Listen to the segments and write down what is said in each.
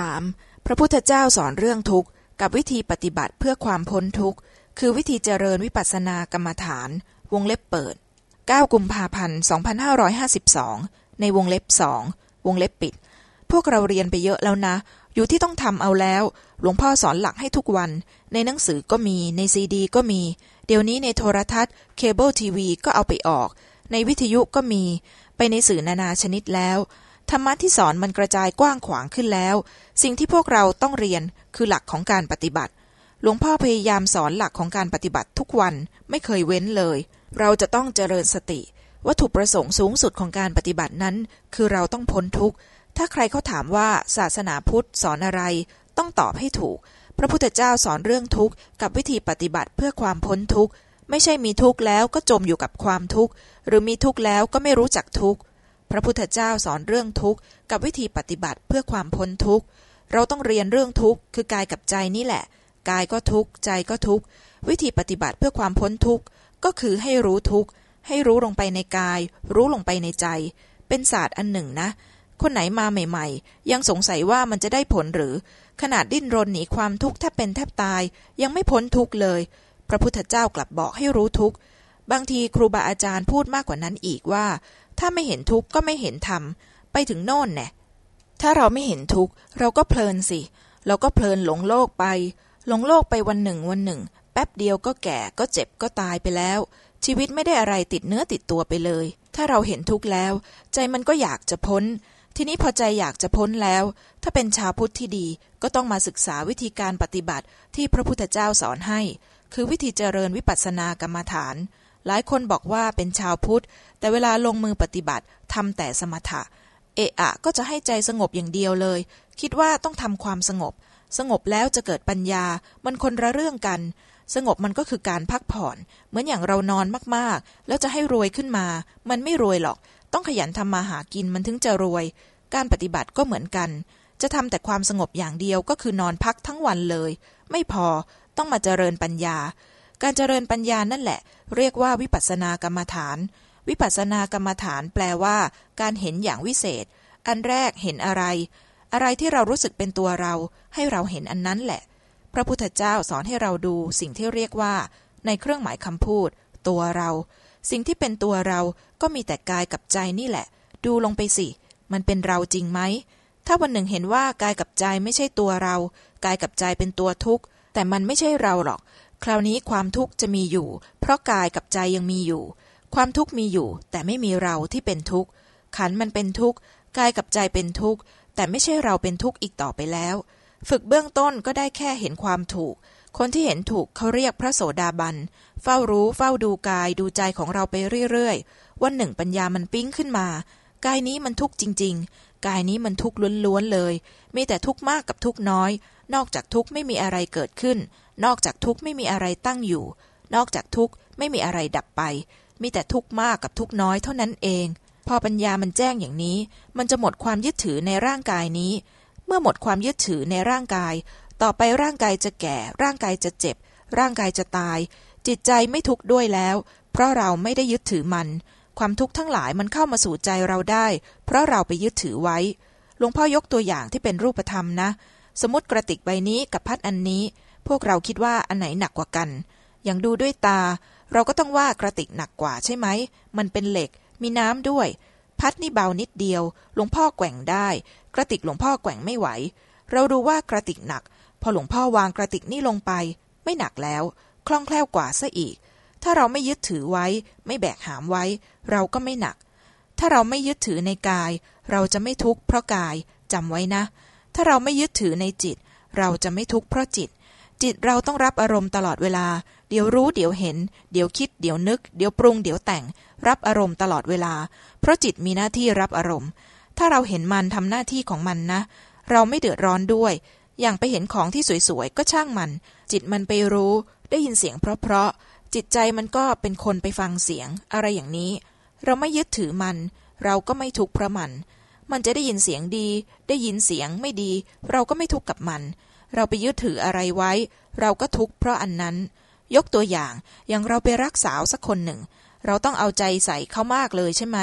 3. พระพุทธเจ้าสอนเรื่องทุกข์ กับวิธีปฏิบัติเพื่อความพ้นทุกข์ คือวิธีเจริญวิปัสสนากรรมฐาน วงเล็บเปิด 9 กุมภาพันธ์ 2552 ในวงเล็บสองวงเล็บปิด พวกเราเรียนไปเยอะแล้วนะ อยู่ที่ต้องทำเอาแล้ว หลวงพ่อสอนหลักให้ทุกวัน ในหนังสือก็มี ในซีดี ก็มี เดี๋ยวนี้ในโทรทัศน์เคเบิลทีวีก็เอาไปออก ในวิทยุก็มี ไปในสื่อนานาชนิดแล้ว ธรรมะที่สอนมันกระจายกว้างขวางขึ้นแล้ว สิ่งที่พวกเราต้องเรียนคือหลักของการปฏิบัติ หลวงพ่อพยายามสอนหลักของการปฏิบัติทุกวันไม่เคยเว้นเลย เราจะต้องเจริญสติ วัตถุประสงค์สูงสุดของการปฏิบัตินั้น คือเราต้องพ้นทุกข์ ถ้าใครเขาถามว่าศาสนาพุทธสอนอะไร ต้องตอบให้ถูก พระพุทธเจ้าสอนเรื่องทุกข์กับวิธีปฏิบัติเพื่อความพ้นทุกข์ ไม่ใช่มีทุกข์แล้วก็จมอยู่กับความทุกข์ หรือมีทุกข์แล้วก็ไม่รู้จักทุกข์ พระพุทธเจ้าสอนเรื่องทุกข์กับวิธีปฏิบัติเพื่อความพ้นทุกข์ เราต้องเรียนเรื่องทุกข์คือกายกับใจนี่แหละ กายก็ทุกข์ใจก็ทุกข์ วิธีปฏิบัติเพื่อความพ้นทุกข์ก็คือให้รู้ทุกข์ให้รู้ลงไปในกาย รู้ลงไปในใจ เป็นศาสตร์อันหนึ่งนะ คนไหนมาใหม่ ๆ ยังสงสัยว่ามันจะได้ผลหรือ ขนาดดิ้นรนหนีความทุกข์แทบเป็นแทบตาย ยังไม่พ้นทุกข์เลย พระพุทธเจ้ากลับบอกให้รู้ทุกข์ บางทีครูบาอาจารย์พูดมากกว่านั้นอีกว่า ถ้าไม่เห็นทุกข์ก็ไม่เห็นธรรมไปถึงโน่นแน่ถ้าเราไม่เห็นทุกข์เราก็เพลินสิ เราก็เพลินหลงโลกไป หลงโลกไปวันหนึ่งวันหนึ่ง แป๊บเดียวก็แก่ก็เจ็บก็ตายไปแล้ว ชีวิตไม่ได้อะไรติดเนื้อติดตัวไปเลย ถ้าเราเห็นทุกข์แล้ว ใจมันก็อยากจะพ้น ทีนี้พอใจอยากจะพ้นแล้ว ถ้าเป็นชาวพุทธที่ดีก็ต้องมาศึกษาวิธีการปฏิบัติที่พระพุทธเจ้าสอนให้ คือวิธีเจริญวิปัสสนากรรมฐาน หลายคนบอกว่าเป็นชาวพุทธ แต่เวลาลงมือปฏิบัติทำแต่สมถะ เอะอะก็จะให้ใจสงบอย่างเดียวเลย คิดว่าต้องทำความสงบ สงบแล้วจะเกิดปัญญา มันคนละเรื่องกัน สงบมันก็คือการพักผ่อน เหมือนอย่างเรานอนมากๆ แล้วจะให้รวยขึ้นมา มันไม่รวยหรอก ต้องขยันทำมาหากินมันถึงจะรวย การปฏิบัติก็เหมือนกัน จะทำแต่ความสงบอย่างเดียวก็คือนอนพักทั้งวันเลย ไม่พอ ต้องมาเจริญปัญญา การเจริญปัญญานั่นแหละ เรียกว่าวิปัสสนากรรมฐาน วิปัสสนากรรมฐานแปลว่า การเห็นอย่างวิเศษ อันแรกเห็นอะไร อะไรที่เรารู้สึกเป็นตัวเรา ให้เราเห็นอันนั้นแหละ พระพุทธเจ้าสอนให้เราดูสิ่งที่เรียกว่า ในเครื่องหมายคำพูด ตัวเรา สิ่งที่เป็นตัวเราก็มีแต่กายกับใจนี่แหละ ดูลงไปสิ มันเป็นเราจริงไหมถ้าวันหนึ่งเห็นว่ากายกับใจไม่ใช่ตัวเรา กายกับใจเป็นตัวทุกข์ แต่มันไม่ใช่เราหรอก คราวนี้ความทุกข์จะมีอยู่ เพราะกายกับใจยังมีอยู่ ความทุกข์มีอยู่ แต่ไม่มีเราที่เป็นทุกข์ ขันมันเป็นทุกข์ กายกับใจเป็นทุกข์ แต่ไม่ใช่เราเป็นทุกข์อีกต่อไปแล้ว ฝึกเบื้องต้นก็ได้แค่เห็นความถูก คนที่เห็นถูกเขาเรียกพระโสดาบัน เฝ้ารู้เฝ้าดูกายดูใจของเราไปเรื่อยๆ วันหนึ่งปัญญามันปิ้งขึ้นมา กายนี้มันทุกข์จริง ๆ กายนี้มันทุกข์ล้วนๆเลย มีแต่ทุกข์มากกับทุกข์น้อย นอกจากทุกข์ไม่มีอะไรเกิดขึ้น นอกจากทุกข์ไม่มีอะไรตั้งอยู่ นอกจากทุกข์ไม่มีอะไรดับไป มีแต่ทุกข์มากกับทุกข์น้อยเท่านั้นเอง พอปัญญามันแจ้งอย่างนี้ มันจะหมดความยึดถือในร่างกายนี้ เมื่อหมดความยึดถือในร่างกาย ต่อไปร่างกายจะแก่ ร่างกายจะเจ็บ ร่างกายจะตาย จิตใจไม่ทุกข์ด้วยแล้ว เพราะเราไม่ได้ยึดถือมัน ความทุกข์ทั้งหลายมันเข้ามาสู่ใจเราได้ เพราะเราไปยึดถือไว้ หลวงพ่อยกตัวอย่างที่เป็นรูปธรรมนะ สมมติกระติกใบนี้กับพัดอันนี้ พวกเราคิดว่าอันไหนหนักกว่ากัน อย่างดูด้วยตา เราก็ต้องว่ากระติกหนักกว่าใช่ไหม มันเป็นเหล็ก มีน้ำด้วย พัดนี่เบานิดเดียว หลวงพ่อแกว่งได้ กระติกหลวงพ่อแกว่งไม่ไหว เราดูว่ากระติกหนัก พอหลวงพ่อวางกระติกนี่ลงไป ไม่หนักแล้ว คล่องแคล่วกว่าซะอีก ถ้าเราไม่ยึดถือไว้ ไม่แบกหามไว้ เราก็ไม่หนัก ถ้าเราไม่ยึดถือในกาย เราจะไม่ทุกข์เพราะกายจำไว้นะ ถ้าเราไม่ยึดถือในจิต เราจะไม่ทุกข์เพราะจิต จิตเราต้องรับอารมณ์ตลอดเวลา เดี๋ยวรู้เดี๋ยวเห็น เดี๋ยวคิด เดี๋ยวนึก เดี๋ยวปรุง เดี๋ยวแต่ง รับอารมณ์ตลอดเวลา เพราะจิตมีหน้าที่รับอารมณ์ ถ้าเราเห็นมันทำหน้าที่ของมันนะ เราไม่เดือดร้อนด้วย อย่างไปเห็นของที่สวยๆก็ช่างมัน จิตมันไปรู้ ได้ยินเสียงเพราะๆจิตใจมันก็เป็นคนไปฟังเสียง อะไรอย่างนี้ เราไม่ยึดถือมัน เราก็ไม่ทุกข์เพราะมัน มันจะได้ยินเสียงดี ได้ยินเสียงไม่ดี เราก็ไม่ทุกข์กับมัน เราไปยึดถืออะไรไว้ เราก็ทุกข์เพราะอันนั้น ยกตัวอย่าง อย่างเราไปรักสาวสักคนหนึ่ง เราต้องเอาใจใส่เขามากเลยใช่ไหม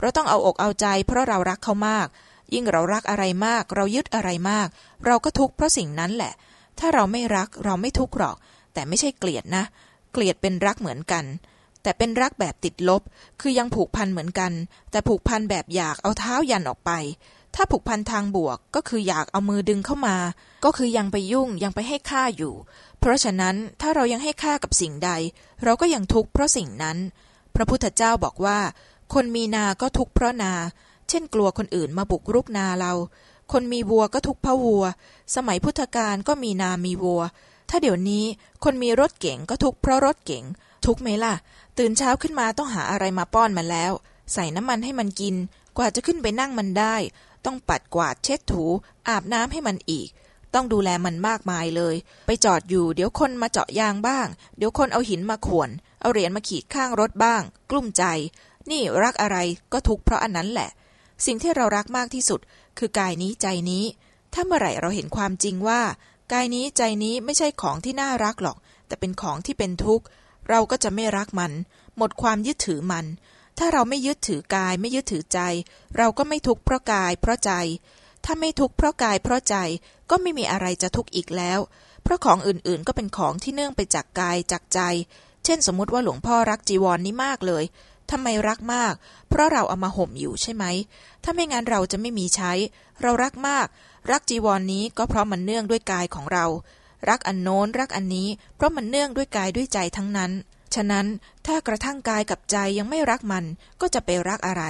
เราต้องเอาอกเอาใจ เพราะเรารักเขามาก ยิ่งเรารักอะไรมาก เรายึดอะไรมาก เราก็ทุกข์เพราะสิ่งนั้นแหละ ถ้าเราไม่รักเราไม่ทุกข์หรอก แต่ไม่ใช่เกลียดนะ เกลียดเป็นรักเหมือนกัน แต่เป็นรักแบบติดลบ คือยังผูกพันเหมือนกัน แต่ผูกพันแบบอยากเอาเท้ายันออกไป ถ้าผูกพันทางบวกก็คืออยากเอามือดึงเข้ามา ก็คือยังไปยุ่งยังไปให้ค่าอยู่ เพราะฉะนั้นถ้าเรายังให้ค่ากับสิ่งใด เราก็ยังทุกข์เพราะสิ่งนั้น พระพุทธเจ้าบอกว่า คนมีนาก็ทุกข์เพราะนา เช่นกลัวคนอื่นมาบุกรุกนาเรา คนมีวัวก็ทุกข์เพราะวัว สมัยพุทธกาลก็มีนามีวัว ถ้าเดี๋ยวนี้คนมีรถเก๋งก็ทุกข์เพราะรถเก๋ง ทุกข์ไหมล่ะ ตื่นเช้าขึ้นมาต้องหาอะไรมาป้อนมันแล้ว ใส่น้ำมันให้มันกิน กว่าจะขึ้นไปนั่งมันได้ ต้องปัดกวาดเช็ดถู อาบน้ำให้มันอีก ต้องดูแลมันมากมายเลย ไปจอดอยู่ เดี๋ยวคนมาเจาะยางบ้าง เดี๋ยวคนเอาหินมาข่วน เอาเหรียญมาขีดข้างรถบ้าง กลุ้มใจ นี่รักอะไรก็ทุกข์เพราะอันนั้นแหละ สิ่งที่เรารักมากที่สุด คือกายนี้ใจนี้ ถ้าเมื่อไหร่เราเห็นความจริงว่า กายนี้ใจนี้ไม่ใช่ของที่น่ารักหรอก แต่เป็นของที่เป็นทุกข์ เราก็จะไม่รักมัน หมดความยึดถือมัน ถ้าเราไม่ยึดถือกายไม่ยึดถือใจ เราก็ไม่ทุกข์เพราะกายเพราะใจ ถ้าไม่ทุกข์เพราะกายเพราะใจก็ไม่มีอะไรจะทุกข์อีกแล้ว เพราะของอื่นๆก็เป็นของที่เนื่องไปจากกายจากใจ เช่นสมมติว่าหลวงพ่อรักจีวรนนี้มากเลยทำไมรักมาก เพราะเราเอามาห่มอยู่ใช่ไหม ถ้าไม่งั้นเราจะไม่มีใช้ เรารักมาก รักจีวรนนี้ก็เพราะมันเนื่องด้วยกายของเรา รักอันโน้นรักอันนี้ เพราะมันเนื่องด้วยกายด้วยใจทั้งนั้น ฉะนั้นถ้ากระทั่งกายกับใจยังไม่รักมัน ก็จะไปรักอะไร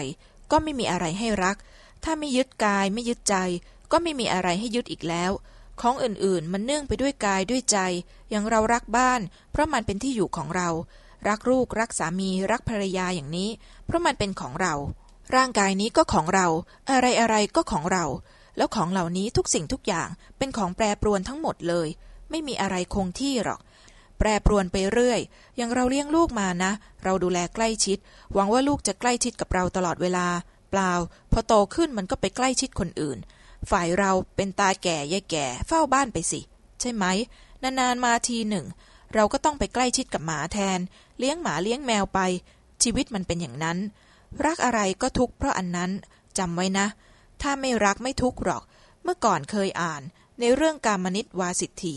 ก็ไม่มีอะไรให้รัก ถ้าไม่ยึดกายไม่ยึดใจ ก็ไม่มีอะไรให้ยึดอีกแล้ว ของอื่นๆ มันเนื่องไปด้วยกายด้วยใจ อย่างเรารักบ้าน เพราะมันเป็นที่อยู่ของเรา รักลูกรักสามีรักภรรยาอย่างนี้ เพราะมันเป็นของเรา ร่างกายนี้ก็ของเรา อะไรอะไรก็ของเราแล้วของเหล่านี้ทุกสิ่งทุกอย่างเป็นของแปรปรวนทั้งหมดเลย ไม่มีอะไรคงที่หรอก แปรปรวนไปเรื่อย อย่างเราเลี้ยงลูกมานะ เราดูแลใกล้ชิด หวังว่าลูกจะใกล้ชิดกับเราตลอดเวลา เปล่า พอโตขึ้นมันก็ไปใกล้ชิดคนอื่น ฝ่ายเราเป็นตาแก่ยายแก่ เฝ้าบ้านไปสิ ใช่ไหม นานๆมาทีหนึ่ง เราก็ต้องไปใกล้ชิดกับหมาแทน เลี้ยงหมาเลี้ยงแมวไป ชีวิตมันเป็นอย่างนั้น รักอะไรก็ทุกข์เพราะอันนั้นจำไว้นะ ถ้าไม่รักไม่ทุกข์หรอก เมื่อก่อนเคยอ่าน ในเรื่องการมนิตวาสิทธี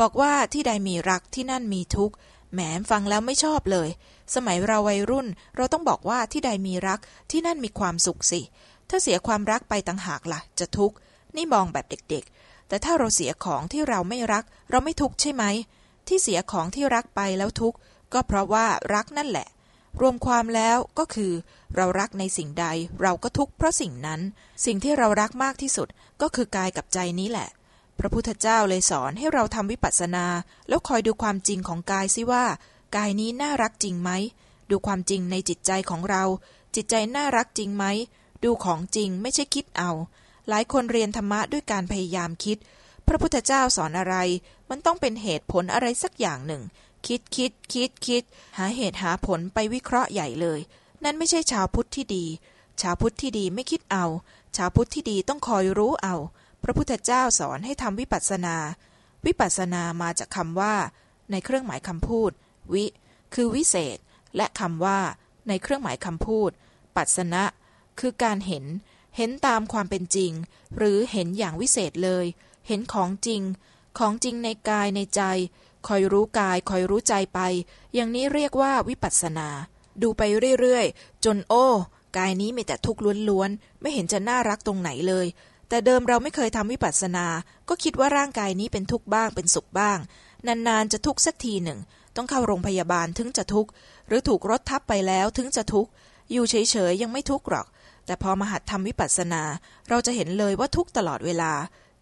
บอกว่าที่ใดมีรักที่นั่นมีทุกข์แหมฟังแล้วไม่ชอบเลย สมัยเราวัยรุ่น เราต้องบอกว่าที่ใดมีรักที่นั่นมีความสุขสิ ถ้าเสียความรักไปต่างหากละ่ะ จะทุกข์นี่มองแบบเด็กๆ แต่ถ้าเราเสียของที่เราไม่รัก เราไม่ทุกข์ใช่ไหม ที่เสียของที่รักไปแล้วทุกข์ก็เพราะว่ารักนั่นแหละ รวมความแล้วก็คือ เรารักในสิ่งใด เราก็ทุกข์เพราะสิ่งนั้น สิ่งที่เรารักมากที่สุดก็คือกายกับใจนี้แหละ ระพุทธเจ้าเลยสอนให้เราทำวิปัสสนา แล้วคอยดูความจริงของกายซิว่า กายนี้น่ารักจริงไหม ดูความจริงในจิตใจของเรา จิตใจน่ารักจริงไหม ดูของจริงไม่ใช่คิดเอา หลายคนเรียนธรรมะด้วยการพยายามคิด พระพุทธเจ้าสอนอะไร มันต้องเป็นเหตุผลอะไรสักอย่างหนึ่ง คิดคิดคิดคิด หาเหตุหาผลไปวิเคราะห์ใหญ่เลย นั่นไม่ใช่ชาวพุทธที่ดี ชาวพุทธที่ดีไม่คิดเอา ชาวพุทธที่ดีต้องคอยรู้เอา พระพุทธเจ้าสอนให้ทำวิปัสสนา วิปัสสนามาจากคำว่า ในเครื่องหมายคำพูด วิ คือวิเศษ และคำว่า ในเครื่องหมายคำพูด ปัสสนะ คือการเห็น เห็นตามความเป็นจริง หรือเห็นอย่างวิเศษเลย เห็นของจริง ของจริงในกายในใจ คอยรู้กาย คอยรู้ใจไป อย่างนี้เรียกว่าวิปัสสนา ดูไปเรื่อยๆ จนโอ้ กายนี้มีแต่ทุกข์ล้วนๆ ไม่เห็นจะน่ารักตรงไหนเลย แต่เดิมเราไม่เคยทำวิปัสสนา ก็คิดว่าร่างกายนี้เป็นทุกข์บ้างเป็นสุขบ้าง นานๆจะทุกข์สักทีหนึ่ง ต้องเข้าโรงพยาบาลถึงจะทุกข์ หรือถูกรถทับไปแล้วถึงจะทุกข์ อยู่เฉยๆยังไม่ทุกข์หรอก แต่พอมาหัดทำวิปัสสนา เราจะเห็นเลยว่าทุกข์ตลอดเวลา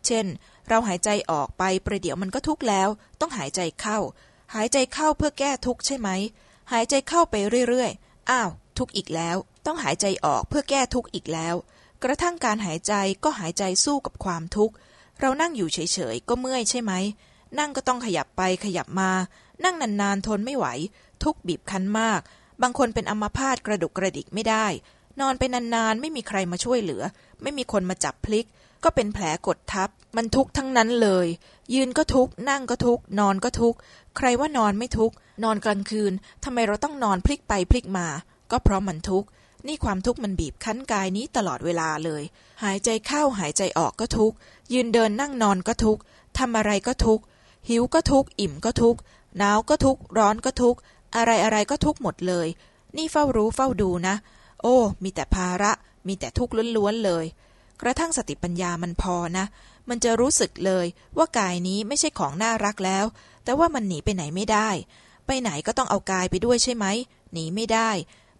เช่น เราหายใจออกไปประเดี๋ยวมันก็ทุกข์แล้ว ต้องหายใจเข้า หายใจเข้าเพื่อแก้ทุกข์ใช่ไหม หายใจเข้าไปเรื่อยๆ อ้าว ทุกข์อีกแล้ว ต้องหายใจออกเพื่อแก้ทุกข์อีกแล้ว กระทั่งการหายใจก็หายใจสู้กับความทุกข์ เรานั่งอยู่เฉยๆ ก็เมื่อยใช่ไหม นั่งก็ต้องขยับไปขยับมา นั่งนานๆทนไม่ไหว ทุกข์บีบคั้นมาก บางคนเป็นอัมพาตกระดุกกระดิกไม่ได้ นอนไปนานๆ ไม่มีใครมาช่วยเหลือ ไม่มีคนมาจับพลิก ก็เป็นแผลกดทับ มันทุกข์ทั้งนั้นเลย ยืนก็ทุกข์นั่งก็ทุกข์นอนก็ทุกข์ใครว่านอนไม่ทุกข์นอนกลางคืนทำไมเราต้องนอนพลิกไปพลิกมา ก็เพราะมันทุกข์ นี่ความทุกข์มันบีบคั้นกายนี้ตลอดเวลาเลย หายใจเข้าหายใจออกก็ทุกข์ ยืนเดินนั่งนอนก็ทุกข์ทำอะไรก็ทุกข์ หิวก็ทุกข์ อิ่มก็ทุกข์ หนาวก็ทุกข์ ร้อนก็ทุกข์ อะไรอะไรก็ทุกข์หมดเลย นี่เฝ้ารู้เฝ้าดูนะ โอ้ มีแต่ภาระ มีแต่ทุกข์ล้วนๆเลย กระทั่งสติปัญญามันพอนะ มันจะรู้สึกเลยว่ากายนี้ไม่ใช่ของน่ารักแล้ว แต่ว่ามันหนีไปไหนไม่ได้ ไปไหนก็ต้องเอากายไปด้วยใช่ไหม หนีไม่ได้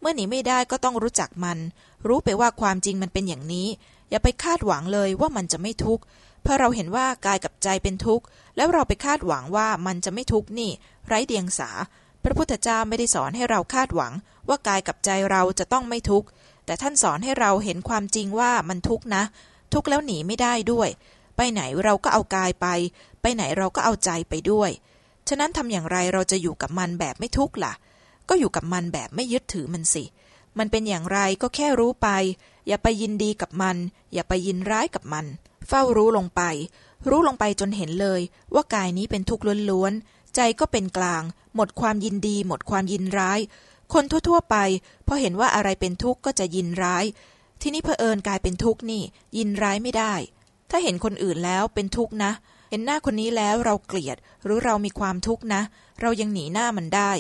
เมื่อหนีไม่ได้ก็ต้องรู้จักมัน รู้ไปว่าความจริงมันเป็นอย่างนี้ อย่าไปคาดหวังเลยว่ามันจะไม่ทุกข์เพราะเราเห็นว่ากายกับใจเป็นทุกข์แล้วเราไปคาดหวังว่ามันจะไม่ทุกข์นี่ ไร้เดียงสา พระพุทธเจ้าไม่ได้สอนให้เราคาดหวัง ว่ากายกับใจเราจะต้องไม่ทุกข์แต่ท่านสอนให้เราเห็นความจริงว่ามันทุกข์นะ ทุกข์แล้วหนีไม่ได้ด้วย ไปไหนเราก็เอากายไป ไปไหนเราก็เอาใจไปด้วย ฉะนั้นทำอย่างไรเราจะอยู่กับมันแบบไม่ทุกข์ล่ะ ก็อยู่กับมันแบบไม่ยึดถือมันสิ มันเป็นอย่างไรก็แค่รู้ไป อย่าไปยินดีกับมัน อย่าไปยินร้ายกับมัน เฝ้ารู้ลงไป รู้ลงไปจนเห็นเลย ว่ากายนี้เป็นทุกข์ล้วนๆ ใจก็เป็นกลาง หมดความยินดี หมดความยินร้าย คนทั่วๆไปพอเห็นว่าอะไรเป็นทุกข์ก็จะยินร้าย ทีนี้เพอเอิญกลายเป็นทุกข์นี่ ยินร้ายไม่ได้ ถ้าเห็นคนอื่นแล้วเป็นทุกข์นะเห็นหน้าคนนี้แล้วเราเกลียดหรือเรามีความทุกข์นะ เรายังหนีหน้ามันได้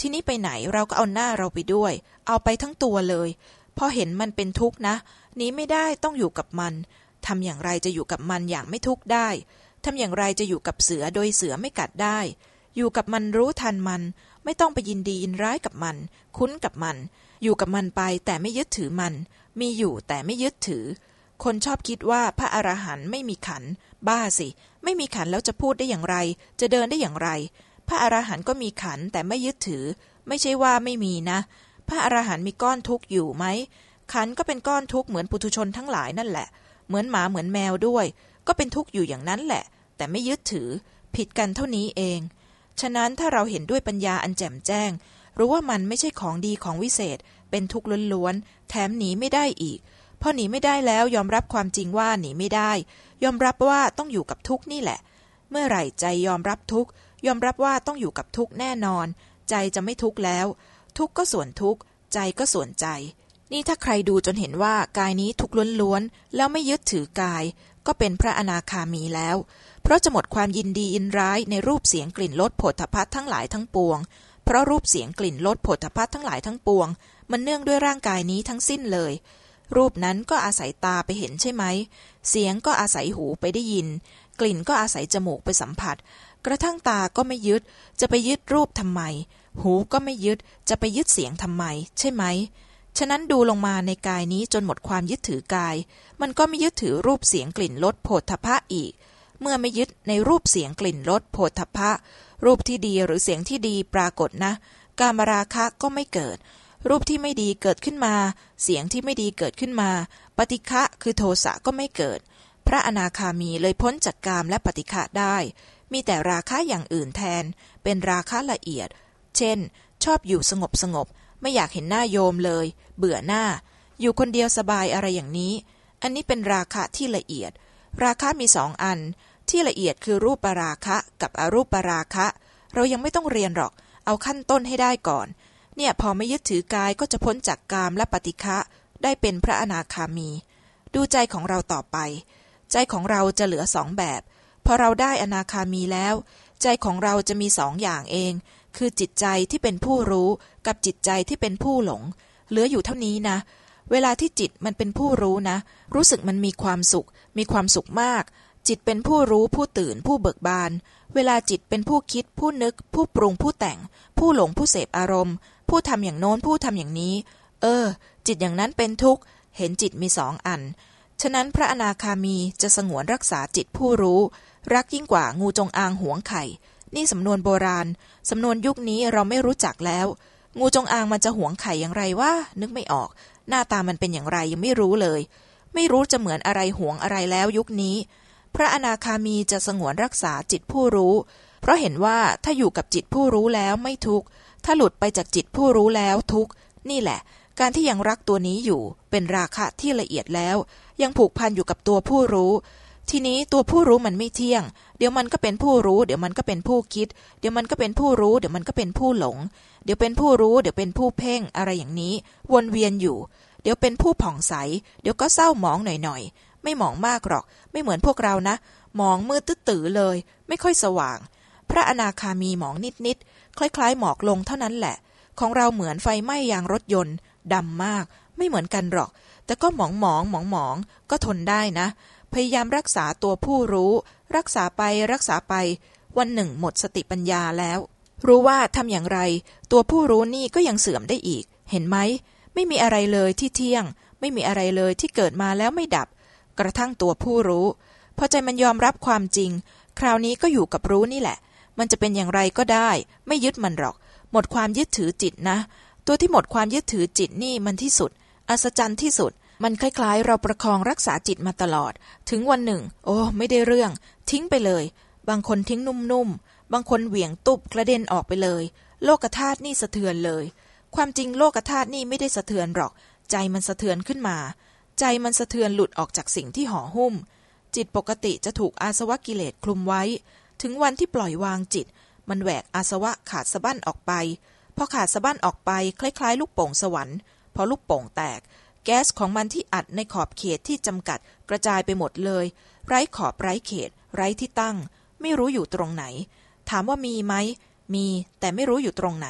ทีนี้ไปไหนเราก็เอาหน้าเราไปด้วย เอาไปทั้งตัวเลยพอเห็นมันเป็นทุกข์นะหนีไม่ได้ต้องอยู่กับมันทำอย่างไรจะอยู่กับมันอย่างไม่ทุกข์ได้ทำอย่างไรจะอยู่กับเสือโดยเสือไม่กัดได้ อยู่กับมันรู้ทันมัน ไม่ต้องไปยินดียินร้ายกับมัน คุ้นกับมัน อยู่กับมันไปแต่ไม่ยึดถือมัน มีอยู่แต่ไม่ยึดถือ คนชอบคิดว่าพระอรหันต์ไม่มีขัน บ้าสิ ไม่มีขันแล้วจะพูดได้อย่างไร จะเดินได้อย่างไร พระอรหันต์ก็มีขันแต่ไม่ยึดถือ ไม่ใช่ว่าไม่มีนะ พระอรหันต์มีก้อนทุกข์อยู่ไหม ขันก็เป็นก้อนทุกข์เหมือนปุถุชนทั้งหลายนั่นแหละ เหมือนหมาเหมือนแมวด้วย ก็เป็นทุกข์อยู่อย่างนั้นแหละ แต่ไม่ยึดถือ ผิดกันเท่านี้เอง ฉะนั้นถ้าเราเห็นด้วยปัญญาอันแจ่มแจ้ง รู้ว่ามันไม่ใช่ของดีของวิเศษ เป็นทุกข์ล้วนๆ แถมหนีไม่ได้อีกพอหนีไม่ได้แล้วยอมรับความจริงว่าหนีไม่ได้ ยอมรับว่าต้องอยู่กับทุกข์นี่แหละ เมื่อไหร่ใจยอมรับทุกข์ ยอมรับว่าต้องอยู่กับทุกข์แน่นอน ใจจะไม่ทุกข์แล้ว ทุกข์ก็ส่วนทุกข์ ใจก็ส่วนใจ นี่ถ้าใครดูจนเห็นว่ากายนี้ทุกข์ล้วนๆ แล้วไม่ยึดถือกาย ก็เป็นพระอนาคามีแล้ว เพราะจะหมดความยินดียินร้ายในรูปเสียงกลิ่นรสผฏฐพัททั้งหลายทั้งปวง เพราะรูปเสียงกลิ่นรสผฏฐพัททั้งหลายทั้งปวง มันเนื่องด้วยร่างกายนี้ทั้งสิ้นเลย รูปนั้นก็อาศัยตาไปเห็นใช่ไหม เสียงก็อาศัยหูไปได้ยิน กลิ่นก็อาศัยจมูกไปสัมผัส กระทั่งตาก็ไม่ยึด จะไปยึดรูปทำไม หูก็ไม่ยึด จะไปยึดเสียงทำไม ใช่ไหม ฉะนั้นดูลงมาในกายนี้จนหมดความยึดถือกาย มันก็ไม่ยึดถือรูปเสียงกลิ่นรสโผฏฐพะอีก เมื่อไม่ยึดในรูปเสียงกลิ่นรสโผฏฐพะ รูปที่ดีหรือเสียงที่ดีปรากฏนะ การมราคะก็ไม่เกิด รูปที่ไม่ดีเกิดขึ้นมา เสียงที่ไม่ดีเกิดขึ้นมา ปฏิฆะคือโทสะก็ไม่เกิด พระอนาคามีเลยพ้นจากกามและปฏิฆะได้ มีแต่ราคะอย่างอื่นแทน เป็นราคะละเอียด เช่น ชอบอยู่สงบสงบ ไม่อยากเห็นหน้าโยมเลย เบื่อหน้า อยู่คนเดียวสบายอะไรอย่างนี้ อันนี้เป็นราคะที่ละเอียด ราคะมีสองอัน ที่ละเอียดคือรูปปราคะกับอรูปปราคะ เรายังไม่ต้องเรียนหรอก เอาขั้นต้นให้ได้ก่อน เนี่ยพอไม่ยึดถือกายก็จะพ้นจากกามและปฏิฆะได้เป็นพระอนาคามี ดูใจของเราต่อไป ใจของเราจะเหลือสองแบบ พอเราได้อนาคามีแล้ว ใจของเราจะมีสองอย่างเอง คือจิตใจที่เป็นผู้รู้กับจิตใจที่เป็นผู้หลง เหลืออยู่เท่านี้นะ เวลาที่จิตมันเป็นผู้รู้นะ รู้สึกมันมีความสุข มีความสุขมาก จิตเป็นผู้รู้ผู้ตื่นผู้เบิกบาน เวลาจิตเป็นผู้คิด ผู้นึก ผู้ปรุงผู้แต่ง ผู้หลงผู้เสพอารมณ์ ผู้ทำอย่างโน้นผู้ทำอย่างนี้ เออ จิตอย่างนั้นเป็นทุกข์เห็นจิตมีสองอัน ฉะนั้นพระอนาคามีจะสงวนรักษาจิตผู้รู้ รักยิ่งกว่างูจงอางหวงไข่ นี่สำนวนโบราณ สำนวนยุคนี้เราไม่รู้จักแล้ว งูจงอางมันจะหวงไข่อย่างไรวะนึกไม่ออก หน้าตามันเป็นอย่างไรยังไม่รู้เลย ไม่รู้จะเหมือนอะไรหวงอะไรแล้วยุคนี้ พระอนาคามีจะสงวนรักษาจิตผู้รู้ เพราะเห็นว่าถ้าอยู่กับจิตผู้รู้แล้วไม่ทุกข์ถ้าหลุดไปจากจิตผู้รู้แล้วทุกข์นี่แหละ การที่ยังรักตัวนี้อยู่เป็นราคะที่ละเอียดแล้ว ยังผูกพันอยู่กับตัวผู้รู้ ทีนี้ตัวผู้รู้มันไม่เที่ยง เดี๋ยวมันก็เป็นผู้รู้ เดี๋ยวมันก็เป็นผู้คิด เดี๋ยวมันก็เป็นผู้รู้ เดี๋ยวมันก็เป็นผู้หลง เดี๋ยวเป็นผู้รู้ เดี๋ยวเป็นผู้เพ่งอะไรอย่างนี้ วนเวียนอยู่ เดี๋ยวเป็นผู้ผ่องใส เดี๋ยวก็เศร้าหมองหน่อยๆไม่หมองมากหรอก ไม่เหมือนพวกเรานะหมองมืดตื้อเลย ไม่ค่อยสว่าง พระอนาคามีหมองนิดๆคล้ายๆ หมอกลงเท่านั้นแหละ ของเราเหมือนไฟไหม้ยางรถยนต์ ดำมาก ไม่เหมือนกันหรอก แต่ก็หมองหมองหมองหมองก็ทนได้นะ พยายามรักษาตัวผู้รู้ รักษาไปรักษาไป วันหนึ่งหมดสติปัญญาแล้ว รู้ว่าทำอย่างไร ตัวผู้รู้นี่ก็ยังเสื่อมได้อีก เห็นไหม ไม่มีอะไรเลยที่เที่ยง ไม่มีอะไรเลยที่เกิดมาแล้วไม่ดับ กระทั่งตัวผู้รู้พอใจมันยอมรับความจริง คราวนี้ก็อยู่กับรู้นี่แหละ มันจะเป็นอย่างไรก็ได้ ไม่ยึดมันหรอก หมดความยึดถือจิตนะ ตัวที่หมดความยึดถือจิตนี่มันที่สุด อัศจรรย์ที่สุด มันคล้ายๆ เราประคองรักษาจิตมาตลอด ถึงวันหนึ่ง โอ้ไม่ได้เรื่อง ทิ้งไปเลย บางคนทิ้งนุ่มๆ บางคนเหวี่ยงตุบกระเด็นออกไปเลย โลกธาตุนี่สะเทือนเลย ความจริงโลกธาตุนี่ไม่ได้สะเทือนหรอก ใจมันสะเทือนขึ้นมา ใจมันสะเทือนหลุดออกจากสิ่งที่ห่อหุ้ม จิตปกติจะถูกอาสวะกิเลสคลุมไว้ ถึงวันที่ปล่อยวางจิต มันแหวกอาสวะขาดสะบั้นออกไป พอขาดสะบั้นออกไปคล้ายๆ ลูกโป่งสวรรค์ พอลูกโป่งแตก แก๊สของมันที่อัดในขอบเขตที่จำกัดกระจายไปหมดเลย ไร้ขอบไร้เขต ไร้ที่ตั้ง ไม่รู้อยู่ตรงไหน ถามว่ามีไหมมีแต่ไม่รู้อยู่ตรงไหน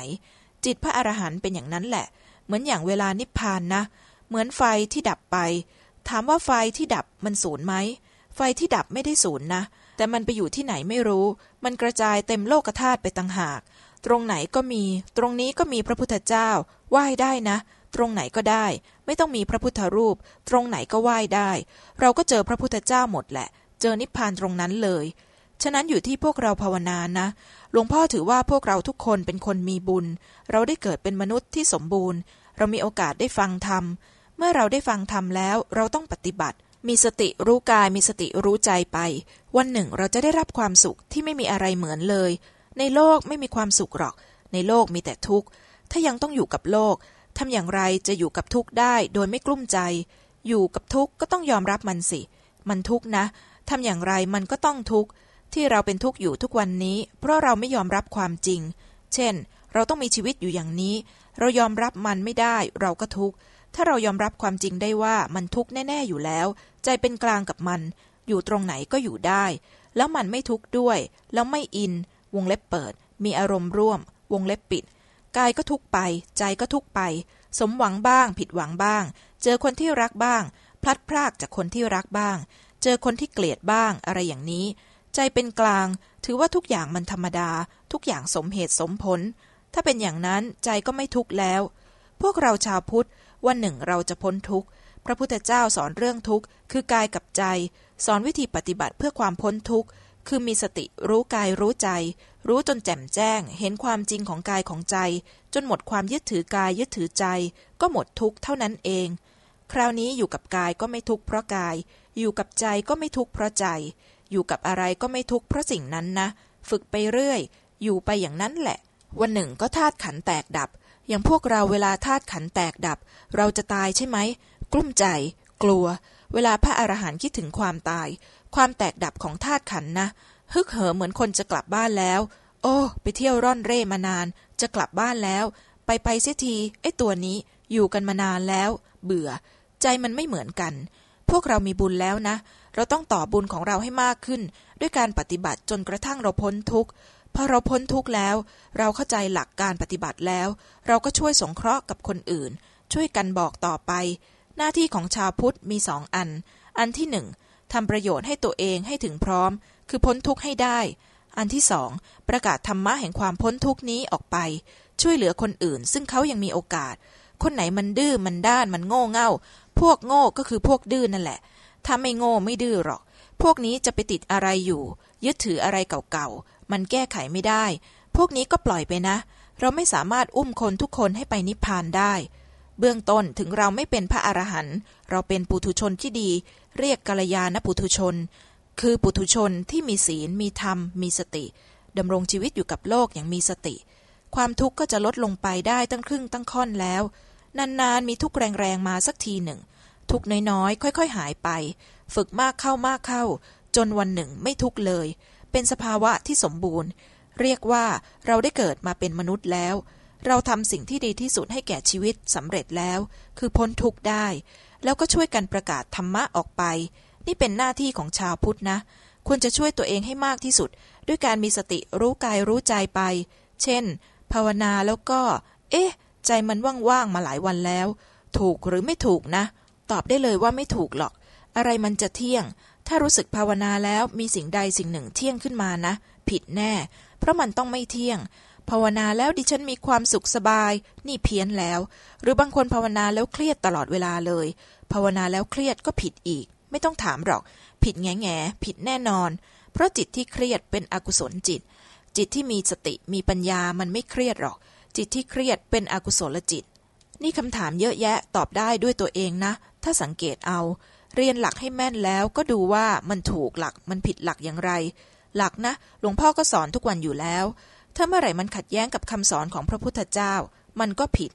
จิตพระอรหันต์เป็นอย่างนั้นแหละ เหมือนอย่างเวลานิพพานนะ เหมือนไฟที่ดับไป ถามว่าไฟที่ดับมันสูญไหมไฟที่ดับไม่ได้สูญนะ แต่มันไปอยู่ที่ไหนไม่รู้ มันกระจายเต็มโลกธาตุไปต่างหาก ตรงไหนก็มี ตรงนี้ก็มีพระพุทธเจ้า ไหว้ได้นะ ตรงไหนก็ได้ ไม่ต้องมีพระพุทธรูป ตรงไหนก็ไหว้ได้ เราก็เจอพระพุทธเจ้าหมดแหละ เจอนิพพานตรงนั้นเลย ฉะนั้นอยู่ที่พวกเราภาวนานะ หลวงพ่อถือว่าพวกเราทุกคนเป็นคนมีบุญ เราได้เกิดเป็นมนุษย์ที่สมบูรณ์ เรามีโอกาสได้ฟังธรรม เมื่อเราได้ฟังธรรมแล้ว เราต้องปฏิบัติมีสติรู้กายมีสติรู้ใจไป วันหนึ่งเราจะได้รับความสุขที่ไม่มีอะไรเหมือนเลย ในโลกไม่มีความสุขหรอก ในโลกมีแต่ทุกข์ ถ้ายังต้องอยู่กับโลกทำอย่างไรจะอยู่กับทุกข์ได้โดยไม่กลุ้มใจ อยู่กับทุกข์ก็ต้องยอมรับมันสิ มันทุกข์นะทำอย่างไรมันก็ต้องทุกข์ ที่เราเป็นทุกข์อยู่ทุกวันนี้ เพราะเราไม่ยอมรับความจริง เช่น เราต้องมีชีวิตอยู่อย่างนี้ เรายอมรับมันไม่ได้ เราก็ทุกข์ ถ้าเรายอมรับความจริงได้ว่ามันทุกข์แน่ ๆ อยู่แล้ว ใจเป็นกลางกับมัน อยู่ตรงไหนก็อยู่ได้ แล้วมันไม่ทุกข์ด้วย แล้วไม่อิน วงเล็บเปิด มีอารมณ์ร่วม วงเล็บปิด กายก็ทุกไป ใจก็ทุกไป สมหวังบ้าง ผิดหวังบ้าง เจอคนที่รักบ้าง พลัดพรากจากคนที่รักบ้าง เจอคนที่เกลียดบ้าง อะไรอย่างนี้ ใจเป็นกลาง ถือว่าทุกอย่างมันธรรมดา ทุกอย่างสมเหตุสมผล ถ้าเป็นอย่างนั้นใจก็ไม่ทุกข์แล้ว พวกเราชาวพุทธวันหนึ่งเราจะพ้นทุกข์ พระพุทธเจ้าสอนเรื่องทุกข์ คือกายกับใจ สอนวิธีปฏิบัติเพื่อความพ้นทุกข์ คือมีสติรู้กายรู้ใจ รู้จนแจ่มแจ้ง เห็นความจริงของกายของใจ จนหมดความยึดถือกายยึดถือใจ ก็หมดทุกข์เท่านั้นเอง คราวนี้อยู่กับกายก็ไม่ทุกข์เพราะกาย อยู่กับใจก็ไม่ทุกข์เพราะใจ อยู่กับอะไรก็ไม่ทุกข์เพราะสิ่งนั้นนะ ฝึกไปเรื่อย อยู่ไปอย่างนั้นแหละ วันหนึ่งก็ธาตุขันแตกดับ อย่างพวกเราเวลาธาตุขันแตกดับ เราจะตายใช่ไหมกลุ้มใจ กลัว เวลาพระอรหันต์คิดถึงความตาย ความแตกดับของธาตุขันนะ ฮึกเหิมเหมือนคนจะกลับบ้านแล้ว โอ้ ไปเที่ยวร่อนเร่มานาน จะกลับบ้านแล้ว ไปไปเสียทีไอ้ตัวนี้อยู่กันมานานแล้ว เบื่อ ใจมันไม่เหมือนกัน พวกเรามีบุญแล้วนะ เราต้องต่อบุญของเราให้มากขึ้น ด้วยการปฏิบัติจนกระทั่งเราพ้นทุกข์พอเราพ้นทุกข์แล้ว เราเข้าใจหลักการปฏิบัติแล้ว เราก็ช่วยสงเคราะห์กับคนอื่น ช่วยกันบอกต่อไป หน้าที่ของชาวพุทธมีสองอัน อันที่หนึ่ง ทำประโยชน์ให้ตัวเองให้ถึงพร้อม คือพ้นทุกข์ให้ได้ อันที่สองประกาศธรรมะแห่งความพ้นทุกข์นี้ออกไป ช่วยเหลือคนอื่น ซึ่งเขายังมีโอกาส คนไหนมันดื้อมันด้านมันโง่เง่า พวกโง่ก็คือพวกดื้อนนั่นแหละ ถ้าไม่โง่ไม่ดื้อหรอก พวกนี้จะไปติดอะไรอยู่ ยึดถืออะไรเก่าๆมันแก้ไขไม่ได้ พวกนี้ก็ปล่อยไปนะ เราไม่สามารถอุ้มคนทุกคนให้ไปนิพพานได้ เบื้องต้นถึงเราไม่เป็นพระอรหันต์เราเป็นปุถุชนที่ดี เรียกกัลยาณปุถุชน คือปุถุชนที่มีศีล มีธรรม มีสติดำรงชีวิตอยู่กับโลกอย่างมีสติ ความทุกข์ก็จะลดลงไปได้ตั้งครึ่งตั้งค่อนแล้ว นานๆมีทุกข์แรงๆมาสักทีหนึ่ง ทุกข์น้อยๆ ค่อยๆ หายไป ฝึกมากเข้ามากเข้า จนวันหนึ่งไม่ทุกข์เลย เป็นสภาวะที่สมบูรณ์ เรียกว่าเราได้เกิดมาเป็นมนุษย์แล้ว เราทำสิ่งที่ดีที่สุดให้แก่ชีวิตสำเร็จแล้ว คือพ้นทุกข์ได้ แล้วก็ช่วยกันประกาศธรรมะออกไป นี่เป็นหน้าที่ของชาวพุทธนะ ควรจะช่วยตัวเองให้มากที่สุด ด้วยการมีสติรู้กายรู้ใจไป เช่น ภาวนาแล้วก็ เอ๊ะ ใจมันว่างๆมาหลายวันแล้ว ถูกหรือไม่ถูกนะ ตอบได้เลยว่าไม่ถูกหรอก อะไรมันจะเที่ยง ถ้ารู้สึกภาวนาแล้วมีสิ่งใดสิ่งหนึ่งเที่ยงขึ้นมานะ ผิดแน่ เพราะมันต้องไม่เที่ยง ภาวนาแล้วดิฉันมีความสุขสบาย นี่เพี้ยนแล้ว หรือบางคนภาวนาแล้วเครียดตลอดเวลาเลย ภาวนาแล้วเครียดก็ผิดอีก ไม่ต้องถามหรอก ผิดแง่แง่ผิดแน่นอน เพราะจิตที่เครียดเป็นอกุศลจิต จิตที่มีสติมีปัญญามันไม่เครียดหรอก จิตที่เครียดเป็นอกุศลจิต นี่คำถามเยอะแยะตอบได้ด้วยตัวเองนะ ถ้าสังเกตเอา เรียนหลักให้แม่นแล้วก็ดูว่ามันถูกหลักมันผิดหลักอย่างไร หลักนะ หลวงพ่อก็สอนทุกวันอยู่แล้ว ถ้าเมื่อไหร่มันขัดแย้งกับคำสอนของพระพุทธเจ้า มันก็ผิด